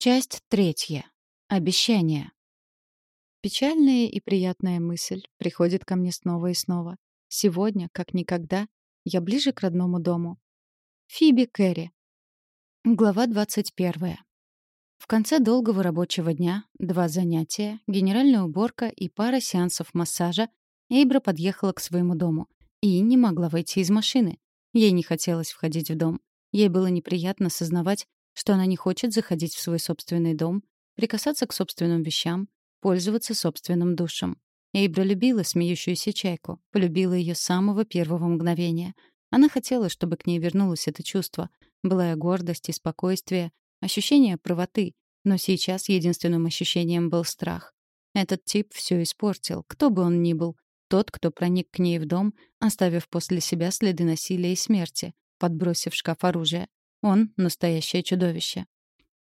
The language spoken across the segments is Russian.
Часть третья. Обещание. Печальная и приятная мысль приходит ко мне снова и снова. Сегодня, как никогда, я ближе к родному дому. Фиби Кэрри. Глава 21. В конце долгого рабочего дня, два занятия, генеральная уборка и пара сеансов массажа, Эйбра подъехала к своему дому и не могла выйти из машины. Ей не хотелось входить в дом. Ей было неприятно сознавать, что она не хочет заходить в свой собственный дом, прикасаться к собственным вещам, пользоваться собственным душем. Эйбра любила смеющуюся чайку, полюбила ее с самого первого мгновения. Она хотела, чтобы к ней вернулось это чувство, былая гордость и спокойствие, ощущение правоты, но сейчас единственным ощущением был страх. Этот тип все испортил, кто бы он ни был. Тот, кто проник к ней в дом, оставив после себя следы насилия и смерти, подбросив в шкаф оружие. Он — настоящее чудовище.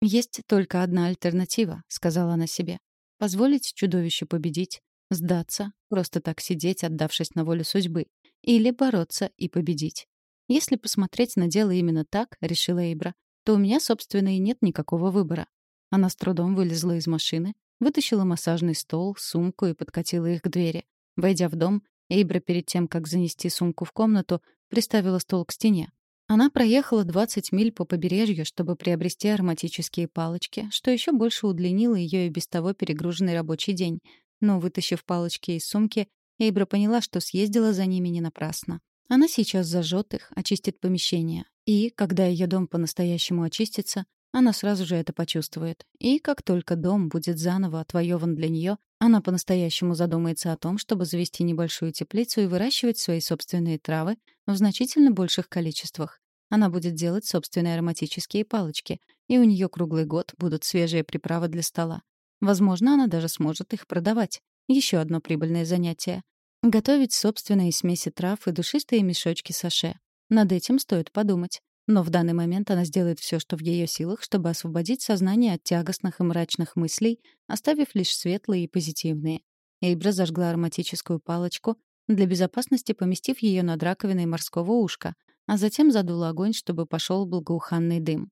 «Есть только одна альтернатива», — сказала она себе. «Позволить чудовищу победить, сдаться, просто так сидеть, отдавшись на волю судьбы, или бороться и победить. Если посмотреть на дело именно так, — решила Эйбра, — то у меня, собственно, и нет никакого выбора». Она с трудом вылезла из машины, вытащила массажный стол, сумку и подкатила их к двери. Войдя в дом, Эйбра перед тем, как занести сумку в комнату, приставила стол к стене. Она проехала 20 миль по побережью, чтобы приобрести ароматические палочки, что еще больше удлинило ее и без того перегруженный рабочий день. Но, вытащив палочки из сумки, Эйбра поняла, что съездила за ними не напрасно. Она сейчас зажжет их, очистит помещение. И, когда ее дом по-настоящему очистится, она сразу же это почувствует. И как только дом будет заново отвоеван для нее, она по-настоящему задумается о том, чтобы завести небольшую теплицу и выращивать свои собственные травы в значительно больших количествах. Она будет делать собственные ароматические палочки, и у нее круглый год будут свежие приправы для стола. Возможно, она даже сможет их продавать. Еще одно прибыльное занятие. Готовить собственные смеси трав и душистые мешочки саше. Над этим стоит подумать. Но в данный момент она сделает все, что в ее силах, чтобы освободить сознание от тягостных и мрачных мыслей, оставив лишь светлые и позитивные. Эйбра зажгла ароматическую палочку, для безопасности поместив ее над раковиной морского ушка, а затем задула огонь, чтобы пошел благоуханный дым.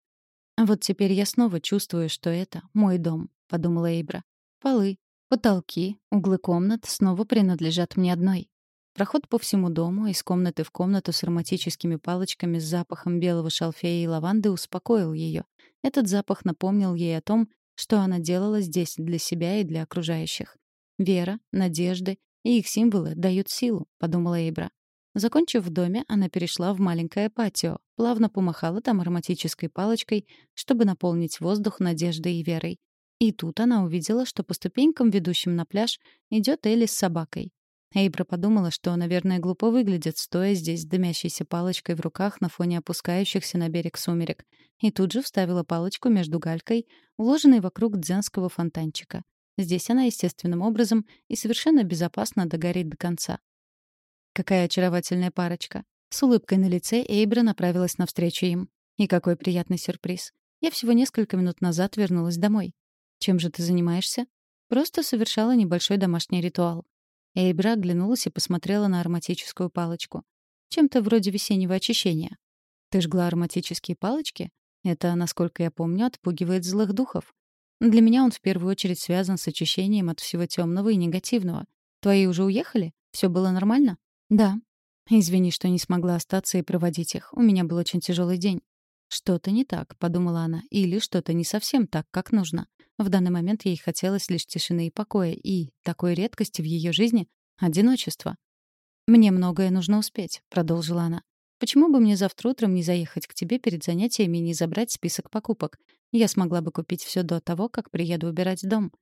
«Вот теперь я снова чувствую, что это мой дом», — подумала Эйбра. «Полы, потолки, углы комнат снова принадлежат мне одной. Проход по всему дому, из комнаты в комнату с ароматическими палочками с запахом белого шалфея и лаванды успокоил ее. Этот запах напомнил ей о том, что она делала здесь для себя и для окружающих. Вера, надежды и их символы дают силу, подумала Эйбра. Закончив в доме, она перешла в маленькое патио, плавно помахала там ароматической палочкой, чтобы наполнить воздух надеждой и верой. И тут она увидела, что по ступенькам, ведущим на пляж, идет Элли с собакой. Эйбра подумала, что, наверное, глупо выглядит, стоя здесь с дымящейся палочкой в руках на фоне опускающихся на берег сумерек, и тут же вставила палочку между галькой, уложенной вокруг дзенского фонтанчика. Здесь она естественным образом и совершенно безопасно догорит до конца. Какая очаровательная парочка. С улыбкой на лице Эйбра направилась навстречу им. И какой приятный сюрприз. Я всего несколько минут назад вернулась домой. Чем же ты занимаешься? Просто совершала небольшой домашний ритуал. Эйбра оглянулась и посмотрела на ароматическую палочку. Чем-то вроде весеннего очищения. Ты жгла ароматические палочки? Это, насколько я помню, отпугивает злых духов. Для меня он в первую очередь связан с очищением от всего темного и негативного. Твои уже уехали? Все было нормально? «Да». «Извини, что не смогла остаться и проводить их. У меня был очень тяжелый день». «Что-то не так», — подумала она, «или что-то не совсем так, как нужно». В данный момент ей хотелось лишь тишины и покоя, и такой редкости в ее жизни — одиночество. «Мне многое нужно успеть», — продолжила она. «Почему бы мне завтра утром не заехать к тебе перед занятиями и не забрать список покупок? Я смогла бы купить все до того, как приеду убирать дом.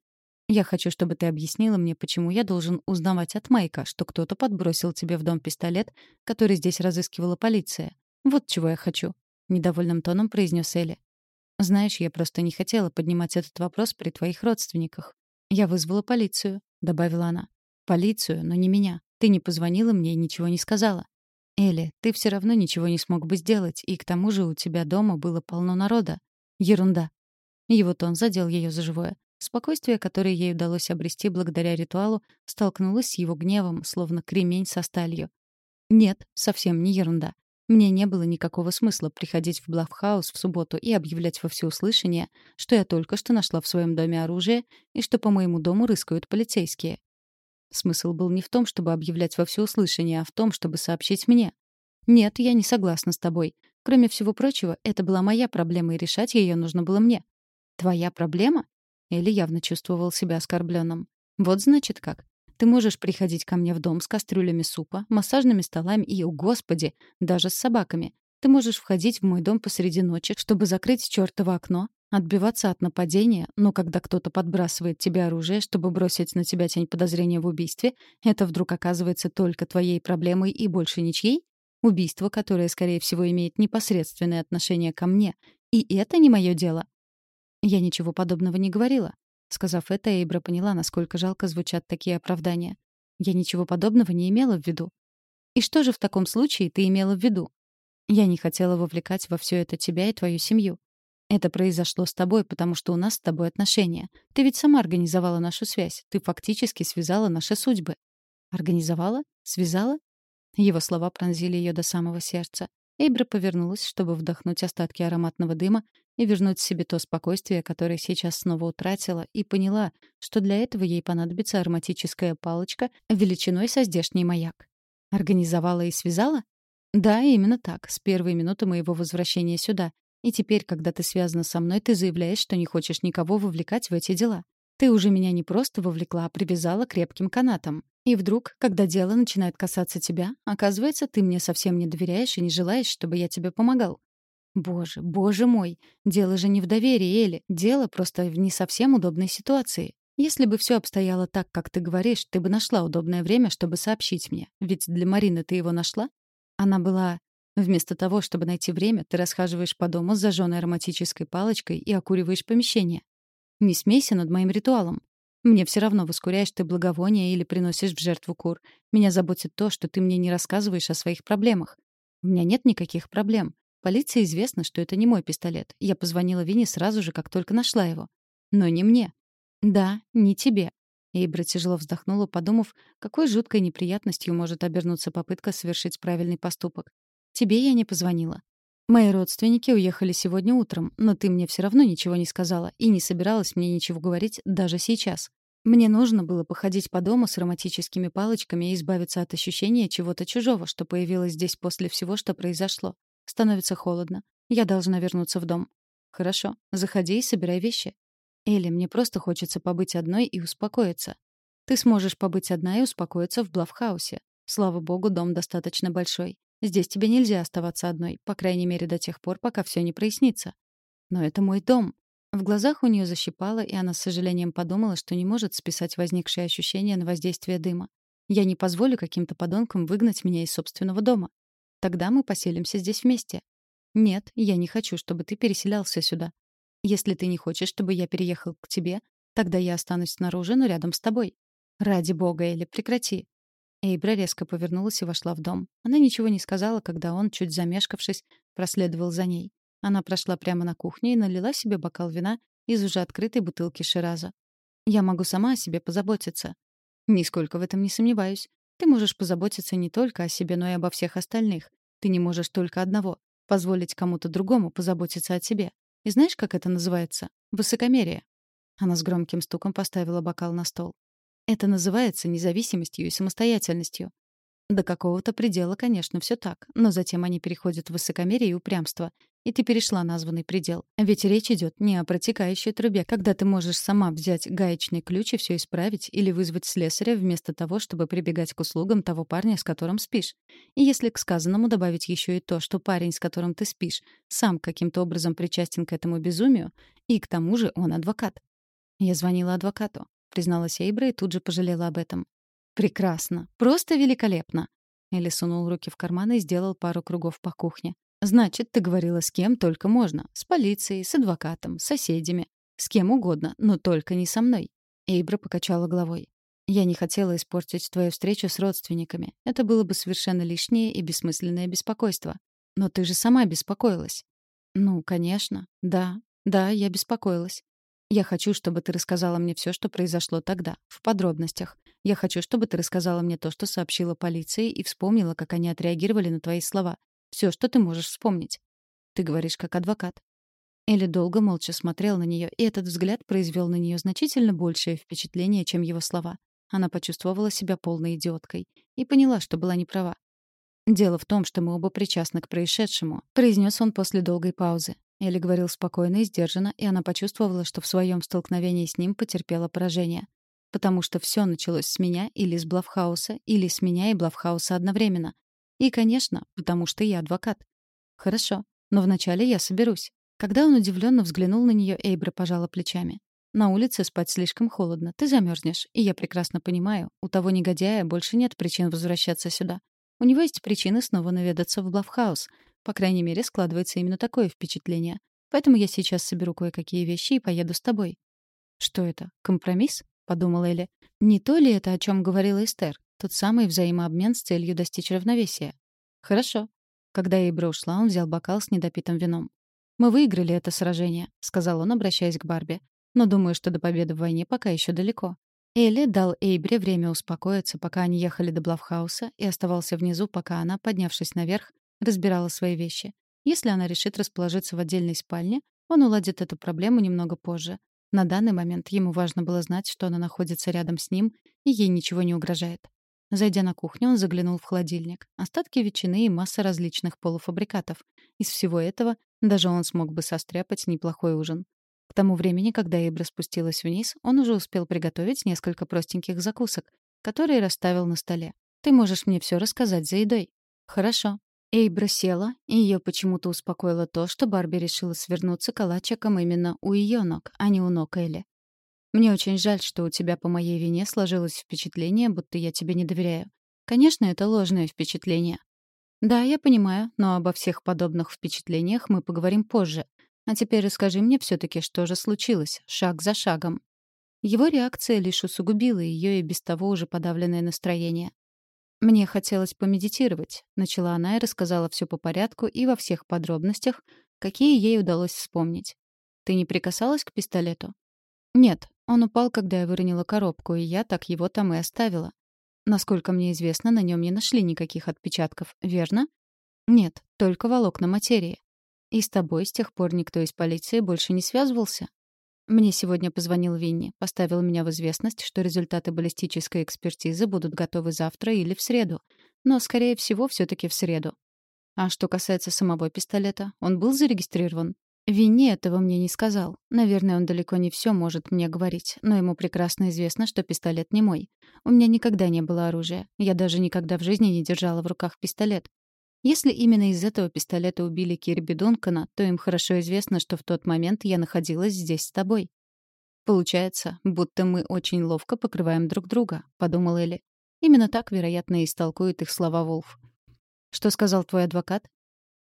Я хочу, чтобы ты объяснила мне, почему я должен узнавать от Майка, что кто-то подбросил тебе в дом пистолет, который здесь разыскивала полиция. Вот чего я хочу», — недовольным тоном произнес Элли. «Знаешь, я просто не хотела поднимать этот вопрос при твоих родственниках. Я вызвала полицию», — добавила она. «Полицию, но не меня. Ты не позвонила мне и ничего не сказала». «Элли, ты все равно ничего не смог бы сделать, и к тому же у тебя дома было полно народа. Ерунда». Его тон задел ее за живое. Спокойствие, которое ей удалось обрести благодаря ритуалу, столкнулось с его гневом, словно кремень со сталью. Нет, совсем не ерунда. Мне не было никакого смысла приходить в Блавхаус в субботу и объявлять во всеуслышание, что я только что нашла в своем доме оружие и что по моему дому рыскают полицейские. Смысл был не в том, чтобы объявлять во всеуслышание, а в том, чтобы сообщить мне. Нет, я не согласна с тобой. Кроме всего прочего, это была моя проблема, и решать ее нужно было мне. Твоя проблема? Элли явно чувствовал себя оскорбленным. Вот значит как. Ты можешь приходить ко мне в дом с кастрюлями супа, массажными столами и, о господи, даже с собаками. Ты можешь входить в мой дом посреди ночи, чтобы закрыть чёртово окно, отбиваться от нападения, но когда кто-то подбрасывает тебе оружие, чтобы бросить на тебя тень подозрения в убийстве, это вдруг оказывается только твоей проблемой и больше ничьей? Убийство, которое, скорее всего, имеет непосредственное отношение ко мне. И это не мое дело. Я ничего подобного не говорила. Сказав это, Эйбра поняла, насколько жалко звучат такие оправдания. Я ничего подобного не имела в виду. И что же в таком случае ты имела в виду? Я не хотела вовлекать во все это тебя и твою семью. Это произошло с тобой, потому что у нас с тобой отношения. Ты ведь сама организовала нашу связь. Ты фактически связала наши судьбы. Организовала? Связала? Его слова пронзили ее до самого сердца. Эйбра повернулась, чтобы вдохнуть остатки ароматного дыма и вернуть себе то спокойствие, которое сейчас снова утратила, и поняла, что для этого ей понадобится ароматическая палочка величиной со здешний маяк. Организовала и связала? Да, именно так, с первой минуты моего возвращения сюда. И теперь, когда ты связана со мной, ты заявляешь, что не хочешь никого вовлекать в эти дела. Ты уже меня не просто вовлекла, а привязала крепким канатом. И вдруг, когда дело начинает касаться тебя, оказывается, ты мне совсем не доверяешь и не желаешь, чтобы я тебе помогал. Боже, боже мой, дело же не в доверии, Эли, дело просто в не совсем удобной ситуации. Если бы все обстояло так, как ты говоришь, ты бы нашла удобное время, чтобы сообщить мне. Ведь для Марины ты его нашла? Она была... Вместо того, чтобы найти время, ты расхаживаешь по дому с зажженной ароматической палочкой и окуриваешь помещение. Не смейся над моим ритуалом. Мне все равно, воскуряешь ты благовония или приносишь в жертву кур. Меня заботит то, что ты мне не рассказываешь о своих проблемах. У меня нет никаких проблем. Полиции известно, что это не мой пистолет. Я позвонила Вине сразу же, как только нашла его. Но не мне. Да, не тебе. Эйбра тяжело вздохнула, подумав, какой жуткой неприятностью может обернуться попытка совершить правильный поступок. Тебе я не позвонила. Мои родственники уехали сегодня утром, но ты мне все равно ничего не сказала и не собиралась мне ничего говорить даже сейчас. Мне нужно было походить по дому с ароматическими палочками и избавиться от ощущения чего-то чужого, что появилось здесь после всего, что произошло. Становится холодно. Я должна вернуться в дом. Хорошо, заходи и собирай вещи. Элли, мне просто хочется побыть одной и успокоиться. Ты сможешь побыть одна и успокоиться в Блавхаусе. Слава богу, дом достаточно большой. Здесь тебе нельзя оставаться одной, по крайней мере, до тех пор, пока все не прояснится. Но это мой дом. В глазах у нее защипало, и она с сожалением подумала, что не может списать возникшее ощущение на воздействие дыма. Я не позволю каким-то подонкам выгнать меня из собственного дома. Тогда мы поселимся здесь вместе. Нет, я не хочу, чтобы ты переселялся сюда. Если ты не хочешь, чтобы я переехал к тебе, тогда я останусь снаружи, но рядом с тобой. Ради бога, Элли, прекрати. Эйбра резко повернулась и вошла в дом. Она ничего не сказала, когда он, чуть замешкавшись, проследовал за ней. Она прошла прямо на кухню и налила себе бокал вина из уже открытой бутылки Шираза. «Я могу сама о себе позаботиться». «Нисколько в этом не сомневаюсь. Ты можешь позаботиться не только о себе, но и обо всех остальных. Ты не можешь только одного — позволить кому-то другому позаботиться о тебе. И знаешь, как это называется? Высокомерие. Она с громким стуком поставила бокал на стол. Это называется независимостью и самостоятельностью. До какого-то предела, конечно, все так, но затем они переходят в высокомерие и упрямство. И ты перешла названный предел. Ведь речь идет не о протекающей трубе, когда ты можешь сама взять гаечный ключ и все исправить или вызвать слесаря вместо того, чтобы прибегать к услугам того парня, с которым спишь. И если к сказанному добавить еще и то, что парень, с которым ты спишь, сам каким-то образом причастен к этому безумию, и к тому же он адвокат. Я звонила адвокату, призналась Эйбра и тут же пожалела об этом. Прекрасно. Просто великолепно. Элли сунул руки в карманы и сделал пару кругов по кухне. Значит, ты говорила с кем только можно. С полицией, с адвокатом, с соседями. С кем угодно, но только не со мной. Эйбра покачала головой. Я не хотела испортить твою встречу с родственниками. Это было бы совершенно лишнее и бессмысленное беспокойство. Но ты же сама беспокоилась. Ну, конечно. Да, да, я беспокоилась. Я хочу, чтобы ты рассказала мне все, что произошло тогда, в подробностях. Я хочу, чтобы ты рассказала мне то, что сообщила полиции, и вспомнила, как они отреагировали на твои слова. Все, что ты можешь вспомнить. Ты говоришь как адвокат. Элли долго молча смотрел на нее, и этот взгляд произвел на нее значительно большее впечатление, чем его слова. Она почувствовала себя полной идиоткой и поняла, что была неправа. «Дело в том, что мы оба причастны к происшедшему», — произнес он после долгой паузы. Элли говорил спокойно и сдержанно, и она почувствовала, что в своем столкновении с ним потерпела поражение. Потому что все началось с меня или с Блавхауса, или с меня и Блавхауса одновременно. И, конечно, потому что я адвокат. Хорошо, но вначале я соберусь. Когда он удивленно взглянул на нее, Эйбра пожала плечами. На улице спать слишком холодно, ты замерзнешь, и я прекрасно понимаю, у того негодяя больше нет причин возвращаться сюда. У него есть причины снова наведаться в Блавхаус. По крайней мере, складывается именно такое впечатление. Поэтому я сейчас соберу кое-какие вещи и поеду с тобой. Что это? Компромисс? подумала Элли. Не то ли это, о чем говорила Эстер? Тот самый взаимообмен с целью достичь равновесия. Хорошо. Когда Эйбра ушла, он взял бокал с недопитым вином. «Мы выиграли это сражение», — сказал он, обращаясь к Барби. «Но думаю, что до победы в войне пока еще далеко». Элли дал Эйбре время успокоиться, пока они ехали до Блавхауса, и оставался внизу, пока она, поднявшись наверх, разбирала свои вещи. Если она решит расположиться в отдельной спальне, он уладит эту проблему немного позже. На данный момент ему важно было знать, что она находится рядом с ним, и ей ничего не угрожает. Зайдя на кухню, он заглянул в холодильник. Остатки ветчины и масса различных полуфабрикатов. Из всего этого даже он смог бы состряпать неплохой ужин. К тому времени, когда Эйбра спустилась вниз, он уже успел приготовить несколько простеньких закусок, которые расставил на столе. «Ты можешь мне все рассказать за едой». «Хорошо». Эйбра села, и ее почему-то успокоило то, что Барби решила свернуться калачиком именно у ее ног, а не у ног Элли. «Мне очень жаль, что у тебя по моей вине сложилось впечатление, будто я тебе не доверяю. Конечно, это ложное впечатление». «Да, я понимаю, но обо всех подобных впечатлениях мы поговорим позже. А теперь расскажи мне все таки что же случилось, шаг за шагом». Его реакция лишь усугубила ее и без того уже подавленное настроение. «Мне хотелось помедитировать», — начала она и рассказала все по порядку и во всех подробностях, какие ей удалось вспомнить. «Ты не прикасалась к пистолету?» «Нет, он упал, когда я выронила коробку, и я так его там и оставила. Насколько мне известно, на нем не нашли никаких отпечатков, верно?» «Нет, только волокна материи. И с тобой с тех пор никто из полиции больше не связывался?» Мне сегодня позвонил Винни, поставил меня в известность, что результаты баллистической экспертизы будут готовы завтра или в среду. Но, скорее всего, все таки в среду. А что касается самого пистолета, он был зарегистрирован? Винни этого мне не сказал. Наверное, он далеко не все может мне говорить, но ему прекрасно известно, что пистолет не мой. У меня никогда не было оружия. Я даже никогда в жизни не держала в руках пистолет. Если именно из этого пистолета убили Кирби Дункана, то им хорошо известно, что в тот момент я находилась здесь с тобой. Получается, будто мы очень ловко покрываем друг друга, подумал Элли. Именно так, вероятно, и истолкует их слова Волф. Что сказал твой адвокат?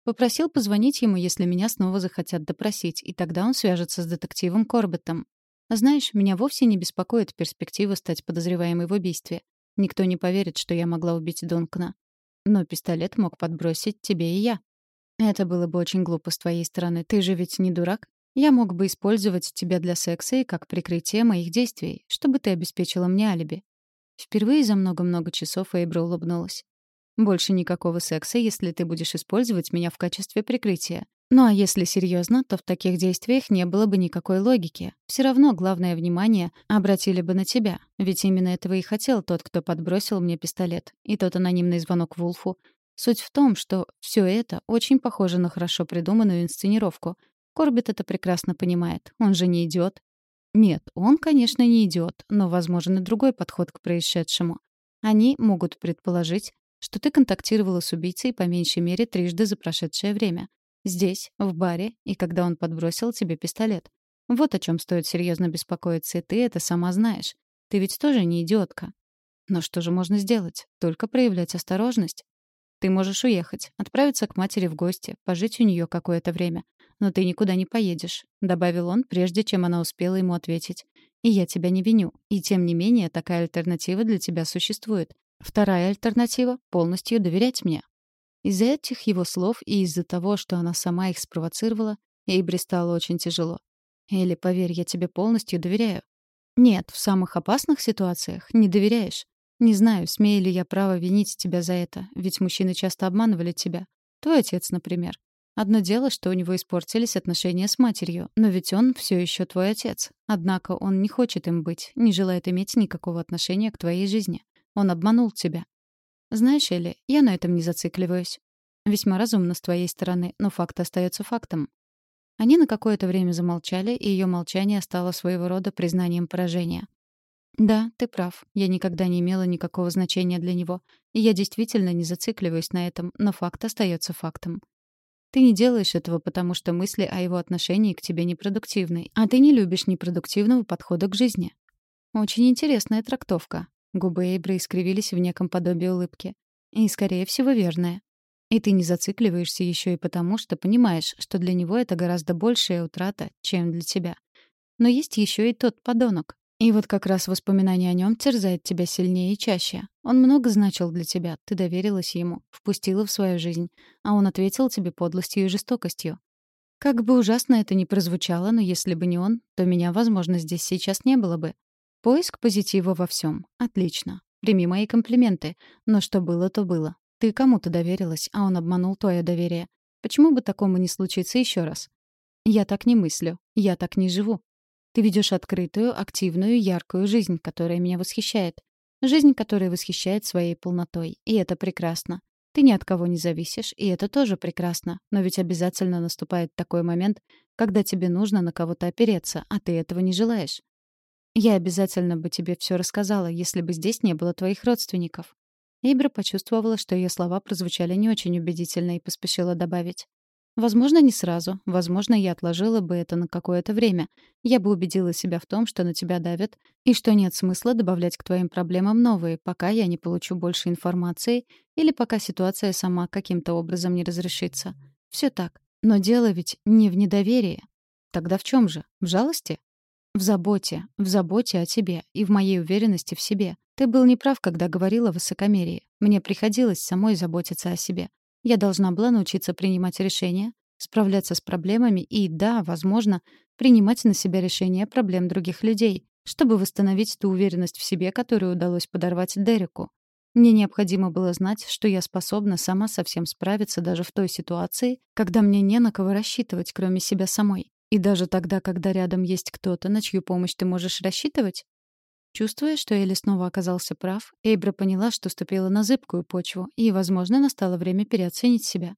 Попросил позвонить ему, если меня снова захотят допросить, и тогда он свяжется с детективом Корбеттом. Знаешь, меня вовсе не беспокоит перспектива стать подозреваемой в убийстве. Никто не поверит, что я могла убить Дункана. Но пистолет мог подбросить тебе и я. Это было бы очень глупо с твоей стороны. Ты же ведь не дурак. Я мог бы использовать тебя для секса и как прикрытие моих действий, чтобы ты обеспечила мне алиби. Впервые за много-много часов Эйбра улыбнулась. Больше никакого секса, если ты будешь использовать меня в качестве прикрытия. Ну а если серьезно, то в таких действиях не было бы никакой логики. Все равно главное внимание обратили бы на тебя. Ведь именно этого и хотел тот, кто подбросил мне пистолет. И тот анонимный звонок Вулфу. Суть в том, что все это очень похоже на хорошо придуманную инсценировку. Корбит это прекрасно понимает. Он же не идиот. Нет, он, конечно, не идиот, но возможен и другой подход к происшедшему. Они могут предположить, что ты контактировала с убийцей по меньшей мере трижды за прошедшее время. Здесь, в баре, и когда он подбросил тебе пистолет. Вот о чем стоит серьезно беспокоиться, и ты это сама знаешь. Ты ведь тоже не идиотка. Но что же можно сделать? Только проявлять осторожность. Ты можешь уехать, отправиться к матери в гости, пожить у нее какое-то время. Но ты никуда не поедешь», — добавил он, прежде чем она успела ему ответить. «И я тебя не виню. И тем не менее, такая альтернатива для тебя существует. Вторая альтернатива — полностью доверять мне. Из-за этих его слов и из-за того, что она сама их спровоцировала, Эйбри стало очень тяжело. «Элли, поверь, я тебе полностью доверяю». «Нет, в самых опасных ситуациях не доверяешь. Не знаю, смею ли я право винить тебя за это, ведь мужчины часто обманывали тебя. Твой отец, например. Одно дело, что у него испортились отношения с матерью, но ведь он все еще твой отец. Однако он не хочет им быть, не желает иметь никакого отношения к твоей жизни. Он обманул тебя. Знаешь, Элли, я на этом не зацикливаюсь. Весьма разумно с твоей стороны, но факт остается фактом. Они на какое-то время замолчали, и ее молчание стало своего рода признанием поражения. «Да, ты прав. Я никогда не имела никакого значения для него. И я действительно не зацикливаюсь на этом, но факт остается фактом. Ты не делаешь этого, потому что мысли о его отношении к тебе непродуктивны, а ты не любишь непродуктивного подхода к жизни». Очень интересная трактовка. Губы Эйбры искривились в неком подобии улыбки. И, скорее всего, верная. И ты не зацикливаешься еще и потому, что понимаешь, что для него это гораздо большая утрата, чем для тебя. Но есть еще и тот подонок. И вот как раз воспоминание о нем терзает тебя сильнее и чаще. Он много значил для тебя, ты доверилась ему, впустила в свою жизнь, а он ответил тебе подлостью и жестокостью. Как бы ужасно это ни прозвучало, но если бы не он, то меня, возможно, здесь сейчас не было бы. Поиск позитива во всем. Отлично. Прими мои комплименты. Но что было, то было. Ты кому-то доверилась, а он обманул твое доверие. Почему бы такому не случиться еще раз? Я так не мыслю. Я так не живу. Ты ведешь открытую, активную, яркую жизнь, которая меня восхищает. Жизнь, которая восхищает своей полнотой. И это прекрасно. Ты ни от кого не зависишь, и это тоже прекрасно. Но ведь обязательно наступает такой момент, когда тебе нужно на кого-то опереться, а ты этого не желаешь. Я обязательно бы тебе все рассказала, если бы здесь не было твоих родственников. Эйбра почувствовала, что ее слова прозвучали не очень убедительно и поспешила добавить. «Возможно, не сразу. Возможно, я отложила бы это на какое-то время. Я бы убедила себя в том, что на тебя давят, и что нет смысла добавлять к твоим проблемам новые, пока я не получу больше информации или пока ситуация сама каким-то образом не разрешится. Все так. Но дело ведь не в недоверии. Тогда в чем же? В жалости? В заботе, в заботе о тебе и в моей уверенности в себе. Ты был неправ, когда говорила о высокомерии. Мне приходилось самой заботиться о себе. Я должна была научиться принимать решения, справляться с проблемами и, да, возможно, принимать на себя решения проблем других людей, чтобы восстановить ту уверенность в себе, которую удалось подорвать Дереку. Мне необходимо было знать, что я способна сама со всем справиться даже в той ситуации, когда мне не на кого рассчитывать, кроме себя самой. И даже тогда, когда рядом есть кто-то, на чью помощь ты можешь рассчитывать? Чувствуя, что Элли снова оказался прав, Эйбра поняла, что ступила на зыбкую почву, и, возможно, настало время переоценить себя.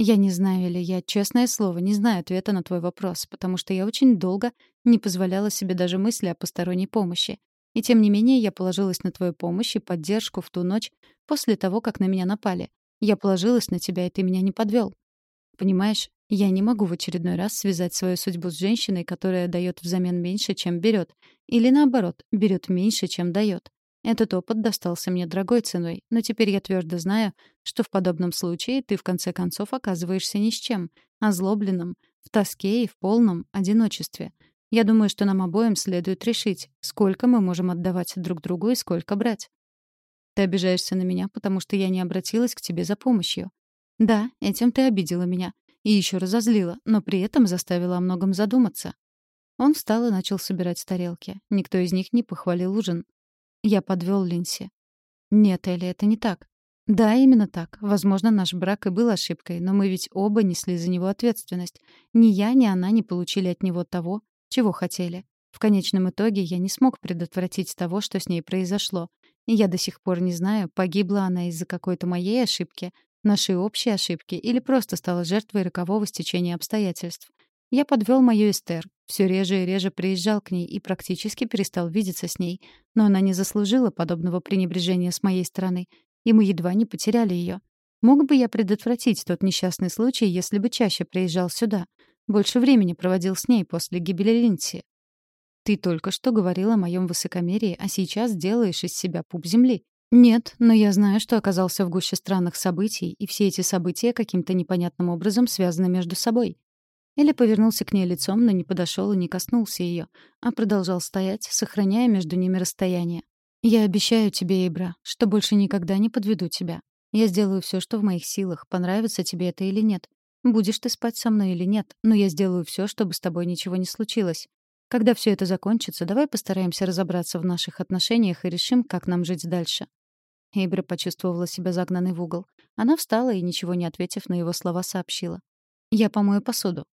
«Я не знаю, Элли, я, честное слово, не знаю ответа на твой вопрос, потому что я очень долго не позволяла себе даже мысли о посторонней помощи. И тем не менее я положилась на твою помощь и поддержку в ту ночь после того, как на меня напали. Я положилась на тебя, и ты меня не подвел. Понимаешь, я не могу в очередной раз связать свою судьбу с женщиной, которая дает взамен меньше, чем берет, или наоборот, берет меньше, чем дает. Этот опыт достался мне дорогой ценой, но теперь я твердо знаю, что в подобном случае ты в конце концов оказываешься ни с чем, озлобленным, в тоске и в полном одиночестве. Я думаю, что нам обоим следует решить, сколько мы можем отдавать друг другу и сколько брать. Ты обижаешься на меня, потому что я не обратилась к тебе за помощью. Да, этим ты обидела меня. И еще разозлила, но при этом заставила о многом задуматься. Он встал и начал собирать тарелки. Никто из них не похвалил ужин. Я подвел Линси. «Нет, Элли, это не так». «Да, именно так. Возможно, наш брак и был ошибкой, но мы ведь оба несли за него ответственность. Ни я, ни она не получили от него того, чего хотели. В конечном итоге я не смог предотвратить того, что с ней произошло. Я до сих пор не знаю, погибла она из-за какой-то моей ошибки, нашей общей ошибки или просто стала жертвой рокового стечения обстоятельств. Я подвел мою Эстер, все реже и реже приезжал к ней и практически перестал видеться с ней, но она не заслужила подобного пренебрежения с моей стороны, и мы едва не потеряли ее. Мог бы я предотвратить тот несчастный случай, если бы чаще приезжал сюда, больше времени проводил с ней после гибели Линси. Ты только что говорил о моем высокомерии, а сейчас делаешь из себя пуп земли. Нет, но я знаю, что оказался в гуще странных событий, и все эти события каким-то непонятным образом связаны между собой. Или повернулся к ней лицом, но не подошел и не коснулся ее, а продолжал стоять, сохраняя между ними расстояние. «Я обещаю тебе, Эйбра, что больше никогда не подведу тебя. Я сделаю все, что в моих силах, понравится тебе это или нет. Будешь ты спать со мной или нет, но я сделаю все, чтобы с тобой ничего не случилось. Когда все это закончится, давай постараемся разобраться в наших отношениях и решим, как нам жить дальше. Эйбра почувствовала себя загнанной в угол. Она встала и, ничего не ответив на его слова, сообщила. «Я помою посуду».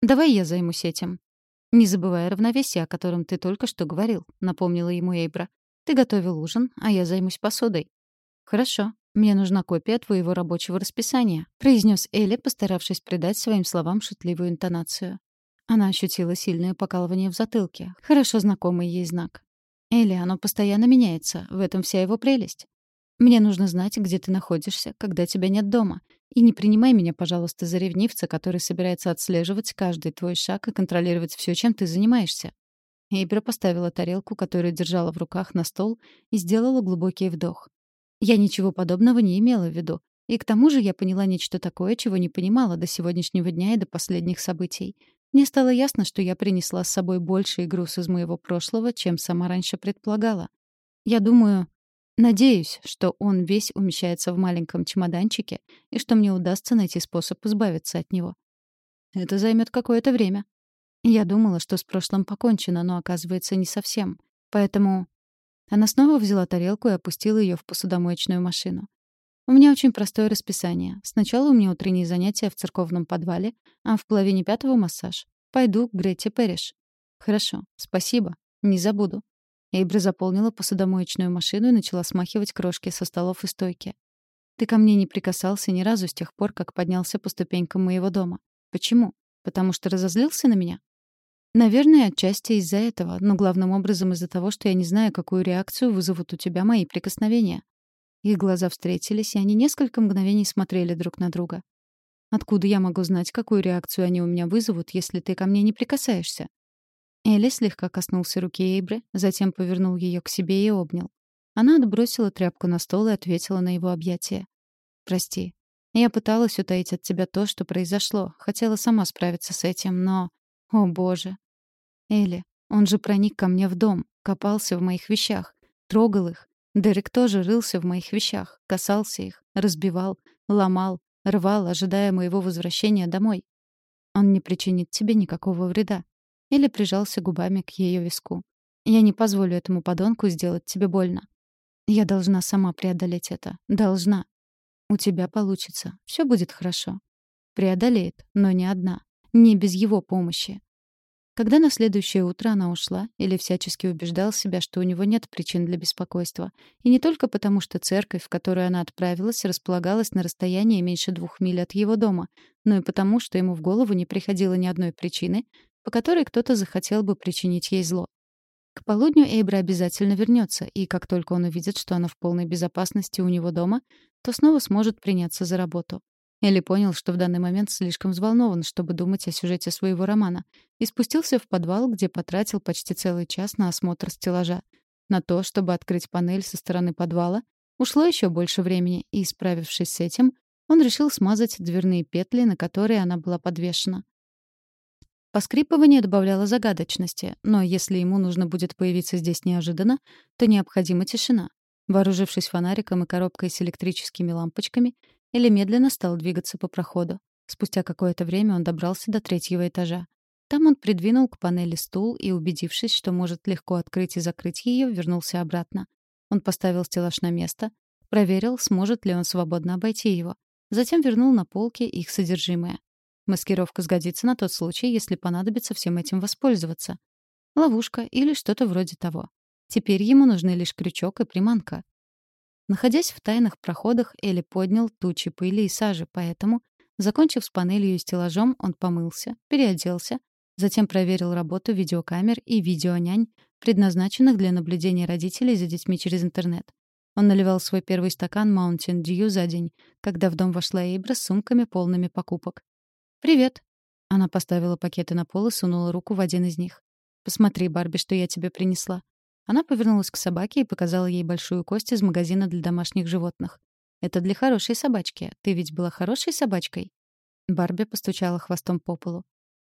«Давай я займусь этим». «Не забывай равновесие, о котором ты только что говорил», — напомнила ему Эйбра. «Ты готовил ужин, а я займусь посудой». «Хорошо. Мне нужна копия твоего рабочего расписания», — произнес Элли, постаравшись придать своим словам шутливую интонацию. Она ощутила сильное покалывание в затылке, хорошо знакомый ей знак. «Элли, оно постоянно меняется, в этом вся его прелесть. Мне нужно знать, где ты находишься, когда тебя нет дома. И не принимай меня, пожалуйста, за ревнивца, который собирается отслеживать каждый твой шаг и контролировать все, чем ты занимаешься». Эйбра поставила тарелку, которую держала в руках, на стол и сделала глубокий вдох. Я ничего подобного не имела в виду. И к тому же я поняла нечто такое, чего не понимала до сегодняшнего дня и до последних событий. Мне стало ясно, что я принесла с собой больший груз из моего прошлого, чем сама раньше предполагала. Я думаю, надеюсь, что он весь умещается в маленьком чемоданчике и что мне удастся найти способ избавиться от него. Это займет какое-то время. Я думала, что с прошлым покончено, но оказывается не совсем. Поэтому она снова взяла тарелку и опустила ее в посудомоечную машину. У меня очень простое расписание. Сначала у меня утренние занятия в церковном подвале, а в половине пятого массаж. Пойду к Грете Перриш. Хорошо, спасибо. Не забуду. Эйбра заполнила посудомоечную машину и начала смахивать крошки со столов и стойки. Ты ко мне не прикасался ни разу с тех пор, как поднялся по ступенькам моего дома. Почему? Потому что разозлился на меня? Наверное, отчасти из-за этого, но главным образом из-за того, что я не знаю, какую реакцию вызовут у тебя мои прикосновения. Их глаза встретились, и они несколько мгновений смотрели друг на друга. Откуда я могу знать, какую реакцию они у меня вызовут, если ты ко мне не прикасаешься? Элли слегка коснулся руки Эйбры, затем повернул ее к себе и обнял. Она отбросила тряпку на стол и ответила на его объятие. «Прости. Я пыталась утаить от тебя то, что произошло. Хотела сама справиться с этим, но... О, боже. Элли, он же проник ко мне в дом, копался в моих вещах, трогал их. Дерек тоже рылся в моих вещах, касался их, разбивал, ломал, рвал, ожидая моего возвращения домой. Он не причинит тебе никакого вреда. Или прижался губами к ее виску. Я не позволю этому подонку сделать тебе больно. Я должна сама преодолеть это. Должна. У тебя получится. Все будет хорошо. Преодолеет, но не одна. Не без его помощи. Когда на следующее утро она ушла, или всячески убеждал себя, что у него нет причин для беспокойства. И не только потому, что церковь, в которую она отправилась, располагалась на расстоянии меньше двух миль от его дома, но и потому, что ему в голову не приходило ни одной причины, по которой кто-то захотел бы причинить ей зло. К полудню Эйбра обязательно вернется, и как только он увидит, что она в полной безопасности у него дома, то снова сможет приняться за работу. Элли понял, что в данный момент слишком взволнован, чтобы думать о сюжете своего романа, и спустился в подвал, где потратил почти целый час на осмотр стеллажа. На то, чтобы открыть панель со стороны подвала, ушло еще больше времени, и, справившись с этим, он решил смазать дверные петли, на которые она была подвешена. Поскрипывание добавляло загадочности, но если ему нужно будет появиться здесь неожиданно, то необходима тишина. Вооружившись фонариком и коробкой с электрическими лампочками, или медленно стал двигаться по проходу. Спустя какое-то время он добрался до третьего этажа. Там он придвинул к панели стул и, убедившись, что может легко открыть и закрыть ее, вернулся обратно. Он поставил стеллаж на место, проверил, сможет ли он свободно обойти его. Затем вернул на полки их содержимое. Маскировка сгодится на тот случай, если понадобится всем этим воспользоваться. Ловушка или что-то вроде того. Теперь ему нужны лишь крючок и приманка. Находясь в тайных проходах, Элли поднял тучи пыли и сажи, поэтому, закончив с панелью и стеллажом, он помылся, переоделся, затем проверил работу видеокамер и видеонянь, предназначенных для наблюдения родителей за детьми через интернет. Он наливал свой первый стакан Mountain Dew за день, когда в дом вошла Эйбра с сумками, полными покупок. «Привет!» Она поставила пакеты на пол и сунула руку в один из них. «Посмотри, Барби, что я тебе принесла». Она повернулась к собаке и показала ей большую кость из магазина для домашних животных. «Это для хорошей собачки. Ты ведь была хорошей собачкой?» Барби постучала хвостом по полу.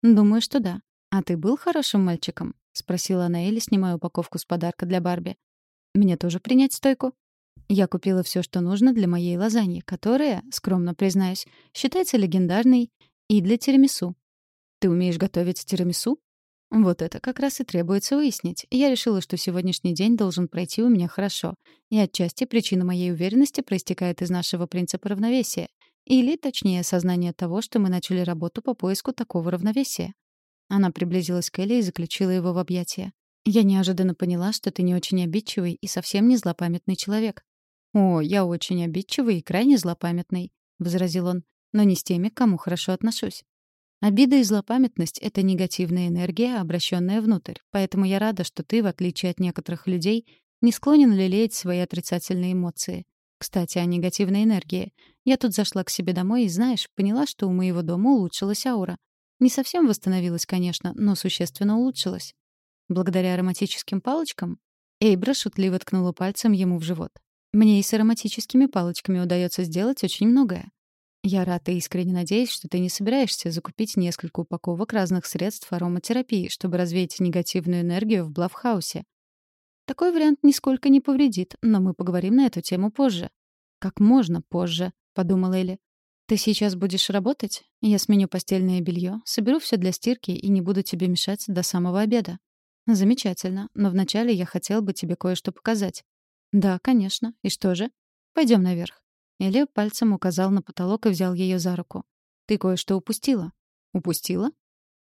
«Думаю, что да. А ты был хорошим мальчиком?» — спросила она Элли, снимая упаковку с подарка для Барби. «Мне тоже принять стойку?» Я купила все, что нужно для моей лазаньи, которая, скромно признаюсь, считается легендарной и для тирамису. «Ты умеешь готовить тирамису?» Вот это как раз и требуется выяснить. Я решила, что сегодняшний день должен пройти у меня хорошо. И отчасти причина моей уверенности проистекает из нашего принципа равновесия. Или, точнее, осознания того, что мы начали работу по поиску такого равновесия. Она приблизилась к Элли и заключила его в объятия. «Я неожиданно поняла, что ты не очень обидчивый и совсем не злопамятный человек». «О, я очень обидчивый и крайне злопамятный», — возразил он, «но не с теми, к кому хорошо отношусь. Обида и злопамятность — это негативная энергия, обращенная внутрь. Поэтому я рада, что ты, в отличие от некоторых людей, не склонен лелеять свои отрицательные эмоции. Кстати, о негативной энергии. Я тут зашла к себе домой и, знаешь, поняла, что у моего дома улучшилась аура. Не совсем восстановилась, конечно, но существенно улучшилась. Благодаря ароматическим палочкам? Эйбра шутливо ткнула пальцем ему в живот. Мне и с ароматическими палочками удается сделать очень многое. Я рад и искренне надеюсь, что ты не собираешься закупить несколько упаковок разных средств ароматерапии, чтобы развеять негативную энергию в Блавхаусе. Такой вариант нисколько не повредит, но мы поговорим на эту тему позже. Как можно позже, подумала Элли. Ты сейчас будешь работать? Я сменю постельное белье, соберу все для стирки и не буду тебе мешать до самого обеда. Замечательно, но вначале я хотел бы тебе кое-что показать. Да, конечно. И что же? Пойдем наверх. Элия пальцем указал на потолок и взял ее за руку. «Ты кое-что упустила». «Упустила?»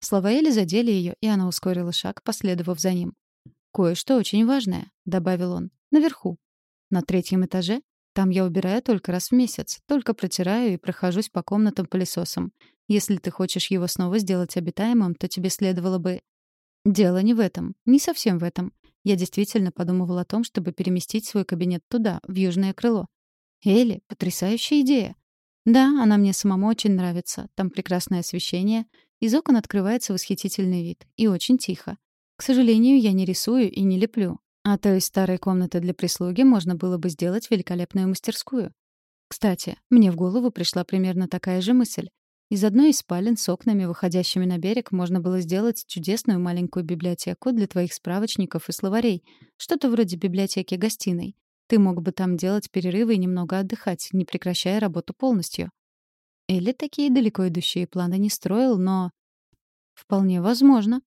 Слова Эли задели ее, и она ускорила шаг, последовав за ним. «Кое-что очень важное», — добавил он. «Наверху». «На третьем этаже? Там я убираю только раз в месяц, только протираю и прохожусь по комнатам пылесосом. Если ты хочешь его снова сделать обитаемым, то тебе следовало бы...» «Дело не в этом. Не совсем в этом. Я действительно подумывал о том, чтобы переместить свой кабинет туда, в южное крыло. Элли, потрясающая идея. Да, она мне самому очень нравится. Там прекрасное освещение, из окон открывается восхитительный вид. И очень тихо. К сожалению, я не рисую и не леплю. А то из старой комнаты для прислуги можно было бы сделать великолепную мастерскую. Кстати, мне в голову пришла примерно такая же мысль. Из одной из спален с окнами, выходящими на берег, можно было сделать чудесную маленькую библиотеку для твоих справочников и словарей, что-то вроде библиотеки-гостиной. Ты мог бы там делать перерывы и немного отдыхать, не прекращая работу полностью. Элли такие далеко идущие планы не строил, но... Вполне возможно.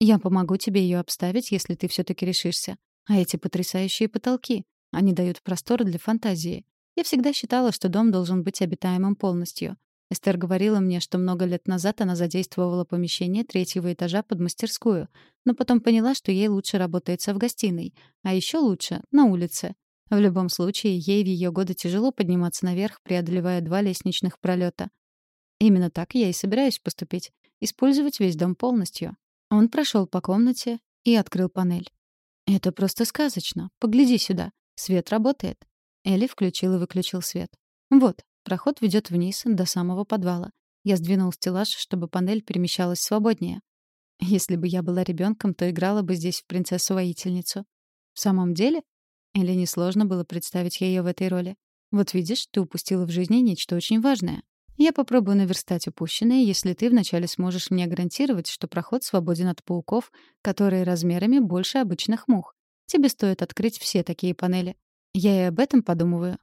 Я помогу тебе ее обставить, если ты все таки решишься. А эти потрясающие потолки, они дают простор для фантазии. Я всегда считала, что дом должен быть обитаемым полностью. Эстер говорила мне, что много лет назад она задействовала помещение третьего этажа под мастерскую, но потом поняла, что ей лучше работается в гостиной, а еще лучше — на улице. В любом случае, ей в ее годы тяжело подниматься наверх, преодолевая два лестничных пролета. Именно так я и собираюсь поступить. Использовать весь дом полностью. Он прошел по комнате и открыл панель. «Это просто сказочно. Погляди сюда. Свет работает». Элли включил и выключил свет. «Вот, проход ведет вниз, до самого подвала. Я сдвинул стеллаж, чтобы панель перемещалась свободнее. Если бы я была ребенком, то играла бы здесь в принцессу-воительницу. В самом деле, или несложно было представить ее в этой роли. Вот видишь, ты упустила в жизни нечто очень важное. Я попробую наверстать упущенное, если ты вначале сможешь мне гарантировать, что проход свободен от пауков, которые размерами больше обычных мух. Тебе стоит открыть все такие панели. Я и об этом подумываю.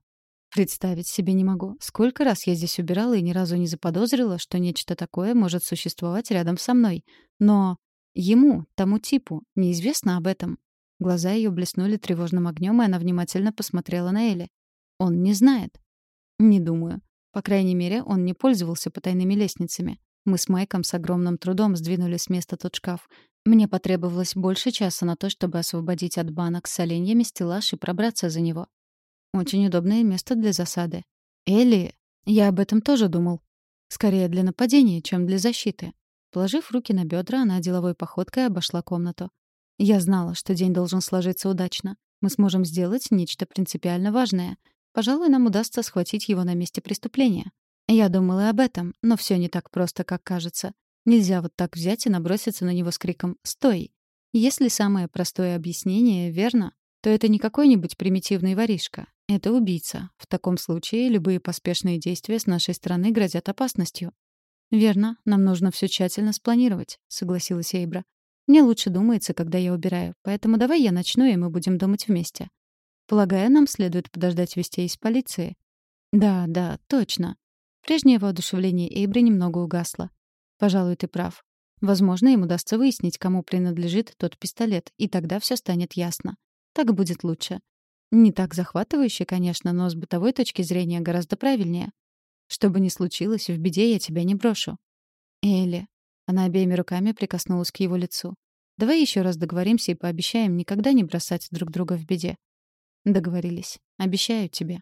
Представить себе не могу. Сколько раз я здесь убирала и ни разу не заподозрила, что нечто такое может существовать рядом со мной. Но ему, тому типу, неизвестно об этом. Глаза ее блеснули тревожным огнем, и она внимательно посмотрела на Элли. «Он не знает». «Не думаю. По крайней мере, он не пользовался потайными лестницами. Мы с Майком с огромным трудом сдвинули с места тот шкаф. Мне потребовалось больше часа на то, чтобы освободить от банок с оленьями стеллаж и пробраться за него. Очень удобное место для засады. Элли, я об этом тоже думал. Скорее для нападения, чем для защиты. Положив руки на бедра, она деловой походкой обошла комнату. Я знала, что день должен сложиться удачно. Мы сможем сделать нечто принципиально важное. Пожалуй, нам удастся схватить его на месте преступления. Я думала об этом, но все не так просто, как кажется. Нельзя вот так взять и наброситься на него с криком «Стой!». Если самое простое объяснение верно, то это не какой-нибудь примитивный воришка. Это убийца. В таком случае любые поспешные действия с нашей стороны грозят опасностью. «Верно, нам нужно все тщательно спланировать», — согласилась Эйбра. Мне лучше думается, когда я убираю, поэтому давай я начну, и мы будем думать вместе. Полагаю, нам следует подождать вестей из полиции. Да, да, точно. Прежнее воодушевление Эйбри немного угасло. Пожалуй, ты прав. Возможно, им удастся выяснить, кому принадлежит тот пистолет, и тогда все станет ясно. Так будет лучше. Не так захватывающе, конечно, но с бытовой точки зрения гораздо правильнее. Что бы ни случилось, в беде я тебя не брошу. Элли. Она обеими руками прикоснулась к его лицу. Давай еще раз договоримся и пообещаем никогда не бросать друг друга в беде. Договорились. Обещаю тебе.